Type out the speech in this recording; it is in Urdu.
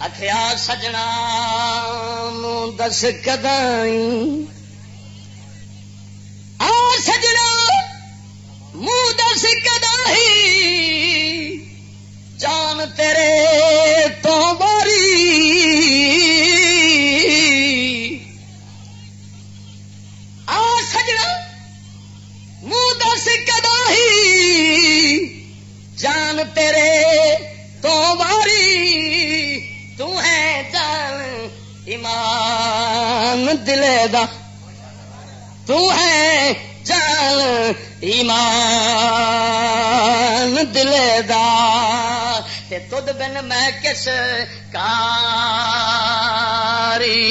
اکھیا سجنا دس کدائی آ سجنا منہ دس کدائی جان تیرے تو باری آ سجنا منہ دس کدائی جان تیرے تو ایمان دلے دا۔ تو ہے جان ایمان دلے دا۔ تے تد بن میں کس کاری